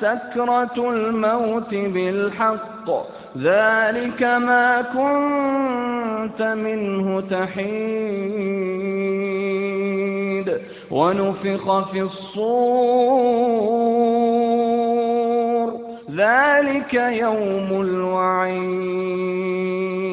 سكرة الموت بالحق. ذلك ما كنت منه تحيد. ونفخ في الصور. ذلك يوم الوعيد.